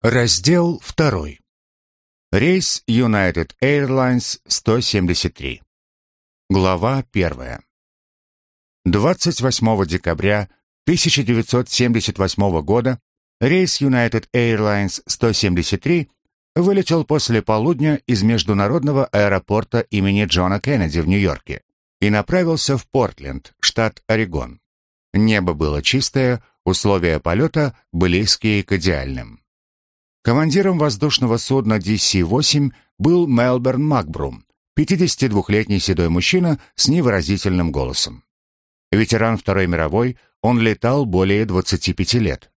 Раздел 2. Рейс United Airlines 173. Глава 1. 28 декабря 1978 года рейс United Airlines 173 вылетел после полудня из международного аэропорта имени Джона Кеннеди в Нью-Йорке и направился в Портленд, штат Орегон. Небо было чистое, условия полета близкие к идеальным. Командиром воздушного судна DC-8 был Мелберн Макбрум, 52-летний седой мужчина с невыразительным голосом. Ветеран Второй мировой, он летал более 25 лет.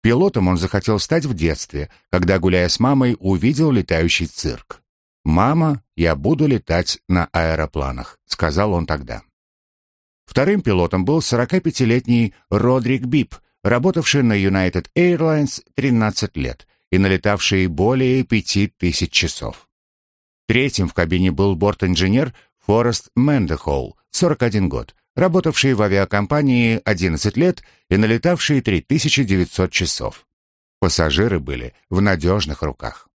Пилотом он захотел стать в детстве, когда, гуляя с мамой, увидел летающий цирк. «Мама, я буду летать на аэропланах», — сказал он тогда. Вторым пилотом был 45-летний Родрик Бип, работавший на United Airlines 13 лет и налетавший более 5000 часов. Третьим в кабине был борт-инженер Форест Мендехолл, 41 год, работавший в авиакомпании 11 лет и налетавший 3900 часов. Пассажиры были в надежных руках.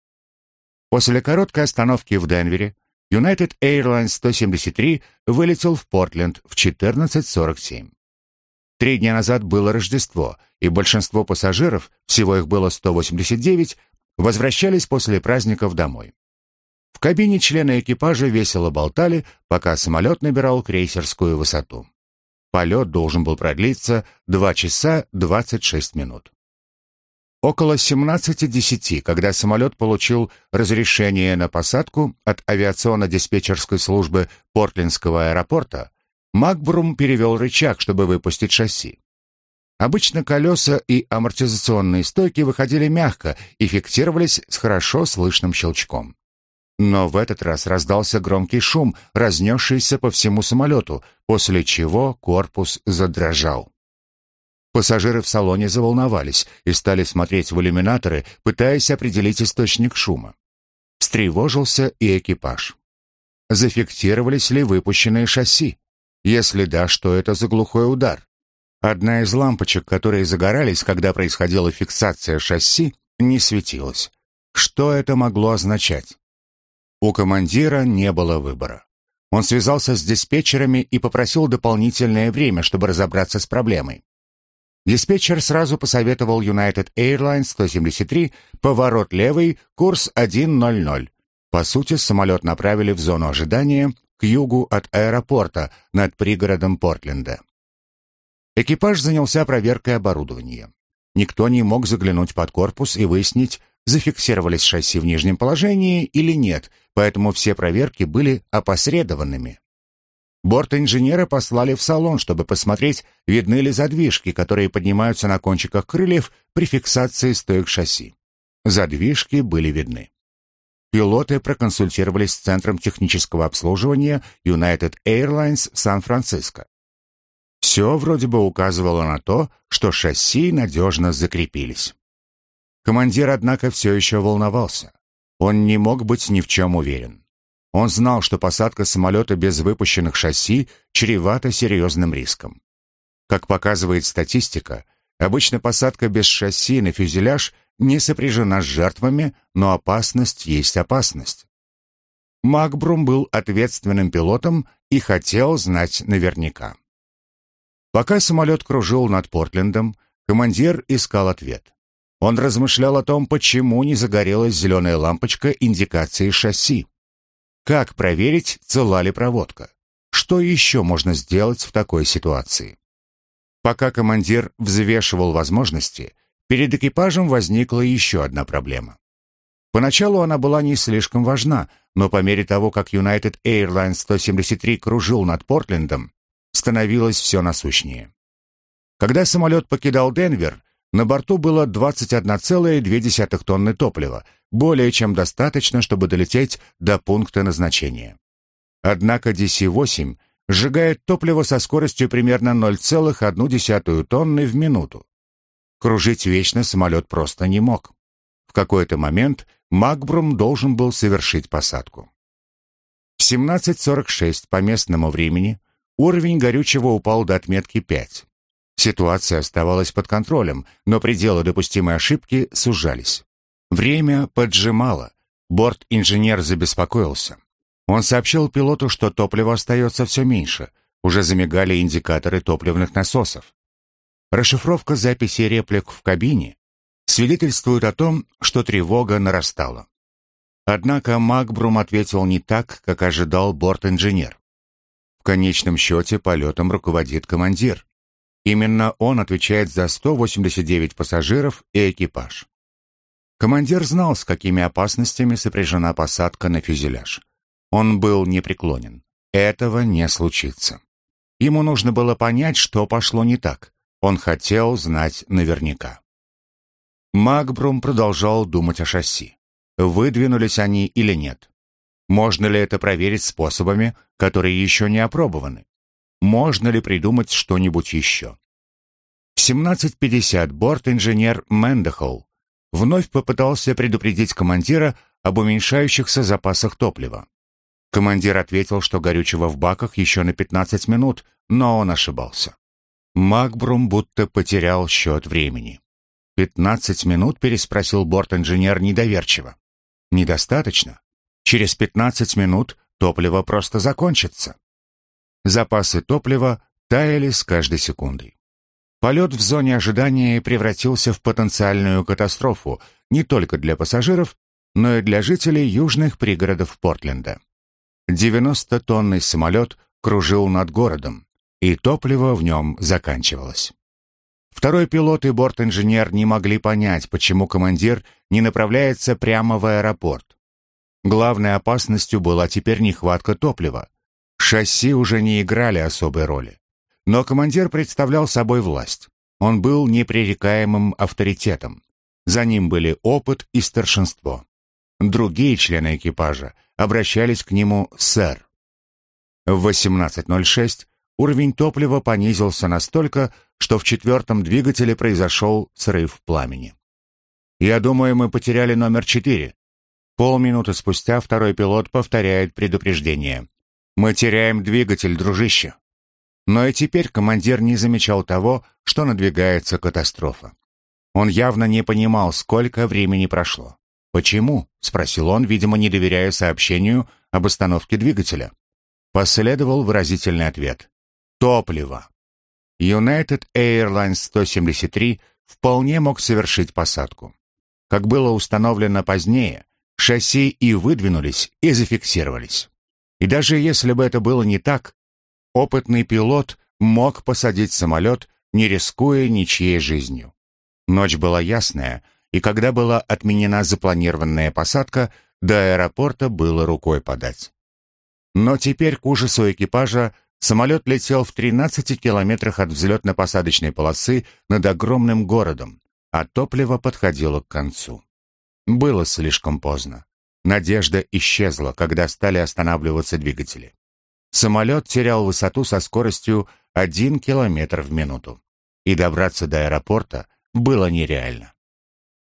После короткой остановки в Денвере United Airlines 173 вылетел в Портленд в 14.47. Три дня назад было Рождество, и большинство пассажиров, всего их было 189, возвращались после праздников домой. В кабине члены экипажа весело болтали, пока самолет набирал крейсерскую высоту. Полет должен был продлиться 2 часа 26 минут. Около 17.10, когда самолет получил разрешение на посадку от авиационно-диспетчерской службы Портлендского аэропорта, Макбрум перевел рычаг, чтобы выпустить шасси. Обычно колеса и амортизационные стойки выходили мягко и фиксировались с хорошо слышным щелчком. Но в этот раз раздался громкий шум, разнесшийся по всему самолету, после чего корпус задрожал. Пассажиры в салоне заволновались и стали смотреть в иллюминаторы, пытаясь определить источник шума. Встревожился и экипаж. Зафиксировались ли выпущенные шасси? Если да, что это за глухой удар? Одна из лампочек, которые загорались, когда происходила фиксация шасси, не светилась. Что это могло означать? У командира не было выбора. Он связался с диспетчерами и попросил дополнительное время, чтобы разобраться с проблемой. Диспетчер сразу посоветовал United Airlines 173 поворот левый, курс 100. По сути, самолет направили в зону ожидания, югу от аэропорта над пригородом Портленда. Экипаж занялся проверкой оборудования. Никто не мог заглянуть под корпус и выяснить, зафиксировались шасси в нижнем положении или нет, поэтому все проверки были опосредованными. Борт-инженера послали в салон, чтобы посмотреть, видны ли задвижки, которые поднимаются на кончиках крыльев при фиксации стоек шасси. Задвижки были видны. Пилоты проконсультировались с Центром технического обслуживания United Airlines Сан-Франциско. Все вроде бы указывало на то, что шасси надежно закрепились. Командир, однако, все еще волновался. Он не мог быть ни в чем уверен. Он знал, что посадка самолета без выпущенных шасси чревата серьезным риском. Как показывает статистика, обычно посадка без шасси на фюзеляж не сопряжена с жертвами, но опасность есть опасность. Макбрум был ответственным пилотом и хотел знать наверняка. Пока самолет кружил над Портлендом, командир искал ответ. Он размышлял о том, почему не загорелась зеленая лампочка индикации шасси. Как проверить, цела ли проводка? Что еще можно сделать в такой ситуации? Пока командир взвешивал возможности, Перед экипажем возникла еще одна проблема. Поначалу она была не слишком важна, но по мере того, как United Airlines 173 кружил над Портлендом, становилось все насущнее. Когда самолет покидал Денвер, на борту было 21,2 тонны топлива, более чем достаточно, чтобы долететь до пункта назначения. Однако DC-8 сжигает топливо со скоростью примерно 0,1 тонны в минуту. Кружить вечно самолет просто не мог. В какой-то момент Макбрум должен был совершить посадку. В 17.46 по местному времени уровень горючего упал до отметки 5. Ситуация оставалась под контролем, но пределы допустимой ошибки сужались. Время поджимало. Борт-инженер забеспокоился. Он сообщил пилоту, что топлива остается все меньше. Уже замигали индикаторы топливных насосов. Расшифровка записи реплик в кабине свидетельствует о том, что тревога нарастала. Однако Макбрум ответил не так, как ожидал борт-инженер. В конечном счете полетом руководит командир. Именно он отвечает за 189 пассажиров и экипаж. Командир знал, с какими опасностями сопряжена посадка на фюзеляж. Он был непреклонен. Этого не случится. Ему нужно было понять, что пошло не так. Он хотел знать наверняка. Макбрум продолжал думать о шасси. Выдвинулись они или нет? Можно ли это проверить способами, которые еще не опробованы? Можно ли придумать что-нибудь еще? В 17.50 борт-инженер Мендехолл вновь попытался предупредить командира об уменьшающихся запасах топлива. Командир ответил, что горючего в баках еще на 15 минут, но он ошибался. Макбрум будто потерял счет времени. «Пятнадцать минут?» — переспросил борт-инженер недоверчиво. «Недостаточно. Через пятнадцать минут топливо просто закончится». Запасы топлива таяли с каждой секундой. Полет в зоне ожидания превратился в потенциальную катастрофу не только для пассажиров, но и для жителей южных пригородов Портленда. 90-тонный самолет кружил над городом, и топливо в нем заканчивалось. Второй пилот и борт-инженер не могли понять, почему командир не направляется прямо в аэропорт. Главной опасностью была теперь нехватка топлива. Шасси уже не играли особой роли. Но командир представлял собой власть. Он был непререкаемым авторитетом. За ним были опыт и старшинство. Другие члены экипажа обращались к нему «сэр». В 18.06 уровень топлива понизился настолько, что в четвертом двигателе произошел срыв пламени. «Я думаю, мы потеряли номер четыре». Полминуты спустя второй пилот повторяет предупреждение. «Мы теряем двигатель, дружище». Но и теперь командир не замечал того, что надвигается катастрофа. Он явно не понимал, сколько времени прошло. «Почему?» — спросил он, видимо, не доверяя сообщению об остановке двигателя. Последовал выразительный ответ. «Топливо». United Airlines 173 вполне мог совершить посадку. Как было установлено позднее, шасси и выдвинулись, и зафиксировались. И даже если бы это было не так, опытный пилот мог посадить самолет, не рискуя ничьей жизнью. Ночь была ясная, и когда была отменена запланированная посадка, до аэропорта было рукой подать. Но теперь к ужасу экипажа самолет летел в 13 километрах от взлетно-посадочной полосы над огромным городом, а топливо подходило к концу. Было слишком поздно. Надежда исчезла, когда стали останавливаться двигатели. Самолет терял высоту со скоростью 1 километр в минуту. И добраться до аэропорта было нереально.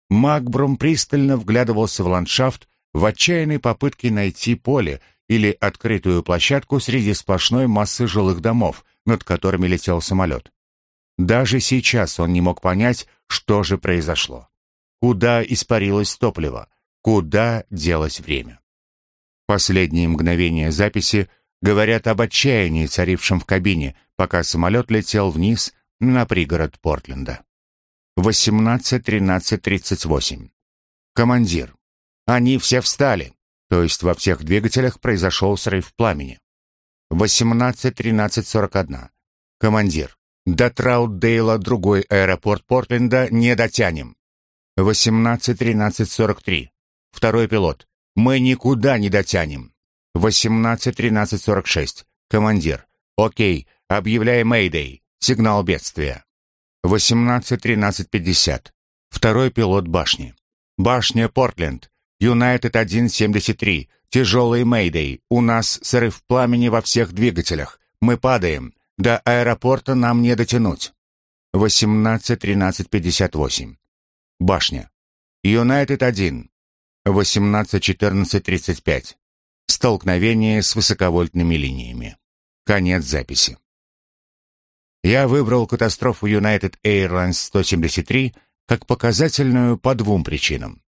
Макбрум пристально вглядывался в ландшафт в отчаянной попытке найти поле или открытую площадку среди сплошной массы жилых домов, над которыми летел самолет. Даже сейчас он не мог понять, что же произошло. Куда испарилось топливо? Куда делось время? Последние мгновения записи говорят об отчаянии, царившем в кабине, пока самолет летел вниз на пригород Портленда. 18.13.38. Командир. Они все встали, то есть во всех двигателях произошел срыв пламени. 18.13.41. Командир. До Траутдейла другой аэропорт Портленда не дотянем. 18.13.43. Второй пилот. Мы никуда не дотянем. 18.13.46. Командир. Окей, объявляем Мэйдэй. Сигнал бедствия. 18.13.50. Второй пилот башни. Башня Портленд. Юнайтед 1.73. Тяжелый Мэйдэй. У нас срыв пламени во всех двигателях. Мы падаем. До аэропорта нам не дотянуть. 18.13.58. Башня. Юнайтед 1. 18.14.35. Столкновение с высоковольтными линиями. Конец записи. Я выбрал катастрофу United Airlines 173 как показательную по двум причинам.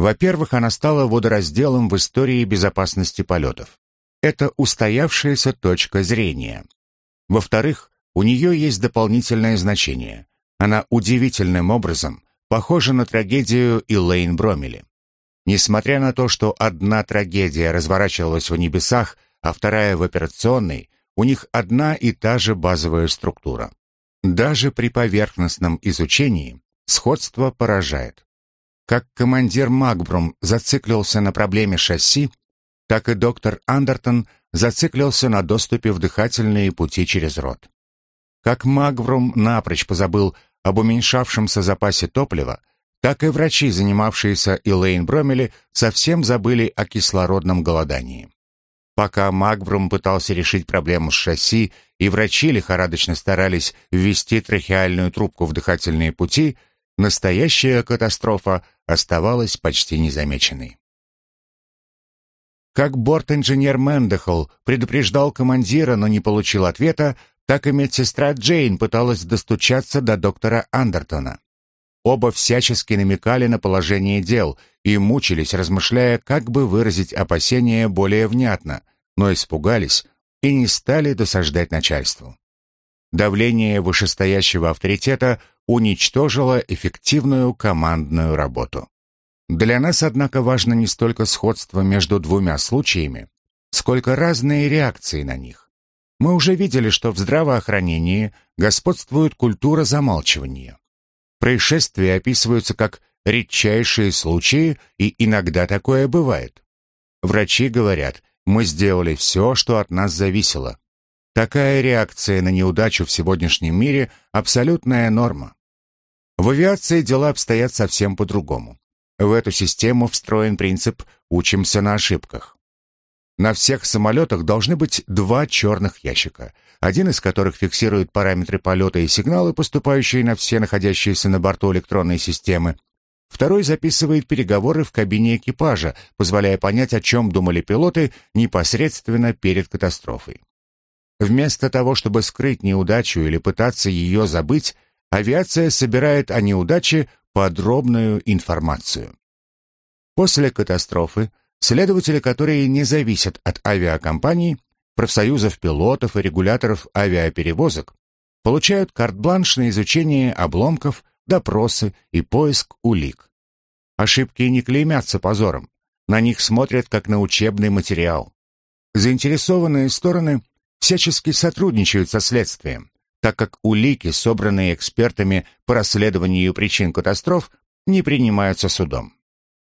Во-первых, она стала водоразделом в истории безопасности полетов. Это устоявшаяся точка зрения. Во-вторых, у нее есть дополнительное значение. Она удивительным образом похожа на трагедию Элейн Бромели. Несмотря на то, что одна трагедия разворачивалась в небесах, а вторая в операционной, у них одна и та же базовая структура. Даже при поверхностном изучении сходство поражает. Как командир Макбрум зациклился на проблеме шасси, так и доктор Андертон зациклился на доступе в дыхательные пути через рот. Как Макбрум напрочь позабыл об уменьшавшемся запасе топлива, так и врачи, занимавшиеся Элейн Бромели, совсем забыли о кислородном голодании. Пока Макбрум пытался решить проблему с шасси, и врачи лихорадочно старались ввести трахеальную трубку в дыхательные пути, настоящая катастрофа оставалась почти незамеченной. Как борт-инженер Мендехол предупреждал командира, но не получил ответа, так и медсестра Джейн пыталась достучаться до доктора Андертона. Оба всячески намекали на положение дел и мучились, размышляя, как бы выразить опасения более внятно, но испугались и не стали досаждать начальству. Давление вышестоящего авторитета уничтожило эффективную командную работу. Для нас, однако, важно не столько сходство между двумя случаями, сколько разные реакции на них. Мы уже видели, что в здравоохранении господствует культура замалчивания. Происшествия описываются как редчайшие случаи, и иногда такое бывает. Врачи говорят, мы сделали все, что от нас зависело. Такая реакция на неудачу в сегодняшнем мире – абсолютная норма. В авиации дела обстоят совсем по-другому. В эту систему встроен принцип «учимся на ошибках». На всех самолетах должны быть два черных ящика, один из которых фиксирует параметры полета и сигналы, поступающие на все находящиеся на борту электронной системы. Второй записывает переговоры в кабине экипажа, позволяя понять, о чем думали пилоты непосредственно перед катастрофой. Вместо того, чтобы скрыть неудачу или пытаться ее забыть, авиация собирает о неудаче подробную информацию. После катастрофы Следователи, которые не зависят от авиакомпаний, профсоюзов пилотов и регуляторов авиаперевозок, получают карт-бланш на изучение обломков, допросы и поиск улик. Ошибки не клеймятся позором, на них смотрят как на учебный материал. Заинтересованные стороны всячески сотрудничают со следствием, так как улики, собранные экспертами по расследованию причин катастроф, не принимаются судом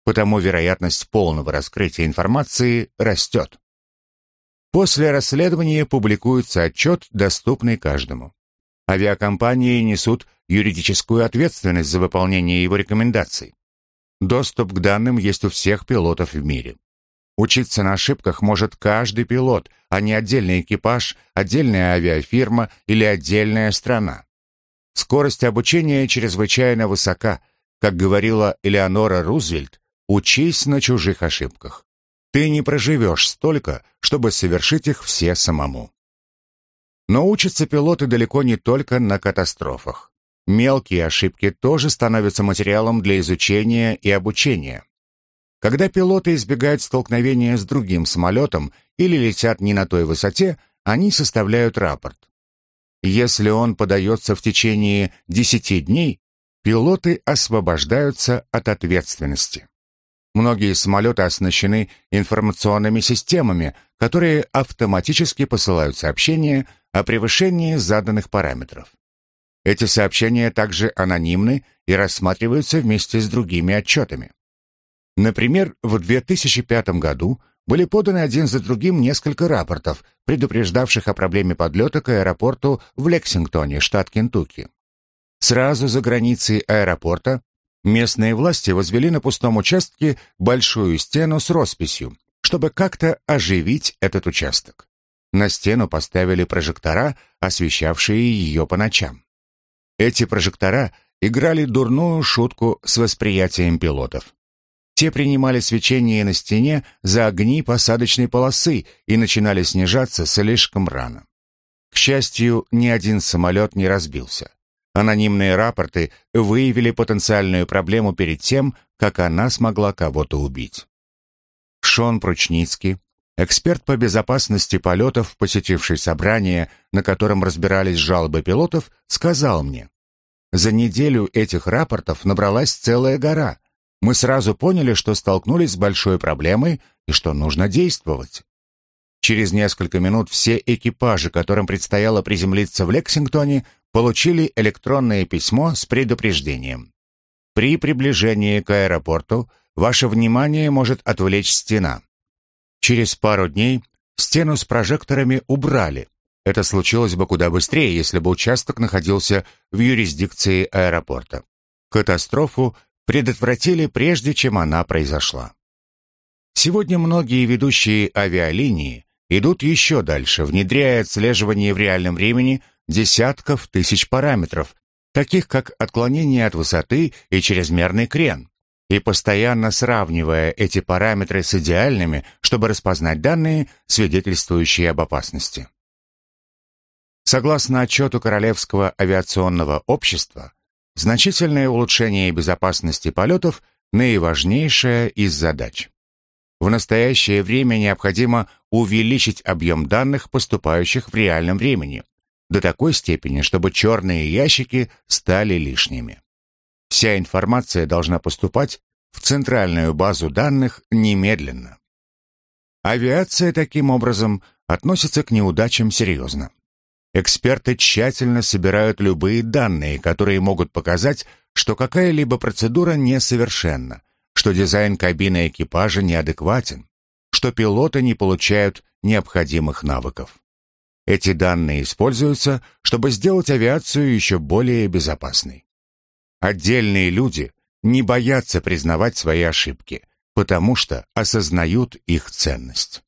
потому вероятность полного раскрытия информации растет. После расследования публикуется отчет, доступный каждому. Авиакомпании несут юридическую ответственность за выполнение его рекомендаций. Доступ к данным есть у всех пилотов в мире. Учиться на ошибках может каждый пилот, а не отдельный экипаж, отдельная авиафирма или отдельная страна. Скорость обучения чрезвычайно высока. Как говорила Элеонора Рузвельт, Учись на чужих ошибках. Ты не проживешь столько, чтобы совершить их все самому. Но учатся пилоты далеко не только на катастрофах. Мелкие ошибки тоже становятся материалом для изучения и обучения. Когда пилоты избегают столкновения с другим самолетом или летят не на той высоте, они составляют рапорт. Если он подается в течение 10 дней, пилоты освобождаются от ответственности. Многие самолеты оснащены информационными системами, которые автоматически посылают сообщения о превышении заданных параметров. Эти сообщения также анонимны и рассматриваются вместе с другими отчетами. Например, в 2005 году были поданы один за другим несколько рапортов, предупреждавших о проблеме подлета к аэропорту в Лексингтоне, штат Кентукки. Сразу за границей аэропорта Местные власти возвели на пустом участке большую стену с росписью, чтобы как-то оживить этот участок. На стену поставили прожектора, освещавшие ее по ночам. Эти прожектора играли дурную шутку с восприятием пилотов. Те принимали свечение на стене за огни посадочной полосы и начинали снижаться слишком рано. К счастью, ни один самолет не разбился. Анонимные рапорты выявили потенциальную проблему перед тем, как она смогла кого-то убить. Шон Пручницкий, эксперт по безопасности полетов, посетивший собрание, на котором разбирались жалобы пилотов, сказал мне, «За неделю этих рапортов набралась целая гора. Мы сразу поняли, что столкнулись с большой проблемой и что нужно действовать». Через несколько минут все экипажи, которым предстояло приземлиться в Лексингтоне, получили электронное письмо с предупреждением. При приближении к аэропорту ваше внимание может отвлечь стена. Через пару дней стену с прожекторами убрали. Это случилось бы куда быстрее, если бы участок находился в юрисдикции аэропорта. Катастрофу предотвратили прежде, чем она произошла. Сегодня многие ведущие авиалинии идут еще дальше, внедряя отслеживание в реальном времени десятков тысяч параметров, таких как отклонение от высоты и чрезмерный крен, и постоянно сравнивая эти параметры с идеальными, чтобы распознать данные, свидетельствующие об опасности. Согласно отчету Королевского авиационного общества, значительное улучшение безопасности полетов – наиважнейшая из задач. В настоящее время необходимо увеличить объем данных, поступающих в реальном времени, до такой степени, чтобы черные ящики стали лишними. Вся информация должна поступать в центральную базу данных немедленно. Авиация таким образом относится к неудачам серьезно. Эксперты тщательно собирают любые данные, которые могут показать, что какая-либо процедура несовершенна, что дизайн кабины экипажа неадекватен, что пилоты не получают необходимых навыков. Эти данные используются, чтобы сделать авиацию еще более безопасной. Отдельные люди не боятся признавать свои ошибки, потому что осознают их ценность.